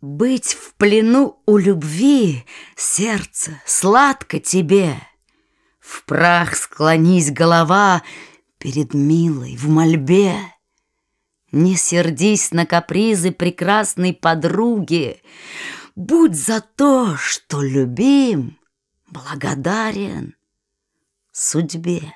Быть в плену у любви, сердце, сладко тебе. В прах склонись голова перед милой в мольбе. Не сердись на капризы прекрасной подруги, Будь за то, что любим, благодарен судьбе.